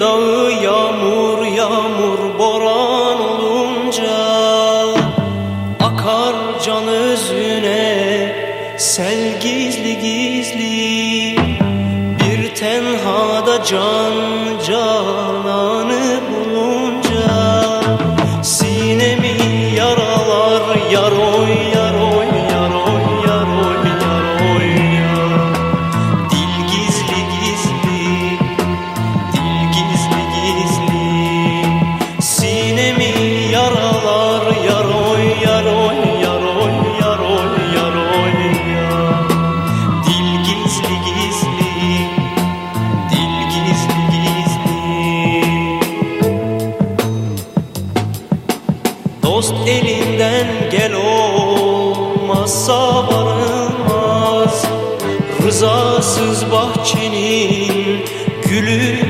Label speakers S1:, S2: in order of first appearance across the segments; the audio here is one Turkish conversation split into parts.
S1: dağı yağmur yağmur boran olunca Akar can özüne sel gizli gizli. Bir tenhada can yaralar yaroy yaroy yaroy yaroy yaroy ya Dil gizli gizli Dil gizli gizli. Dost elinden gel olmazsa varılmaz. Rızasız bahçenin gülü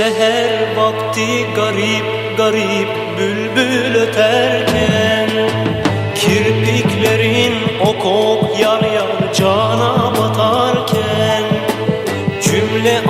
S1: Seher vakti garip garip bülbül öterken Kirpiklerin ok ok yar yar cana batarken Cümle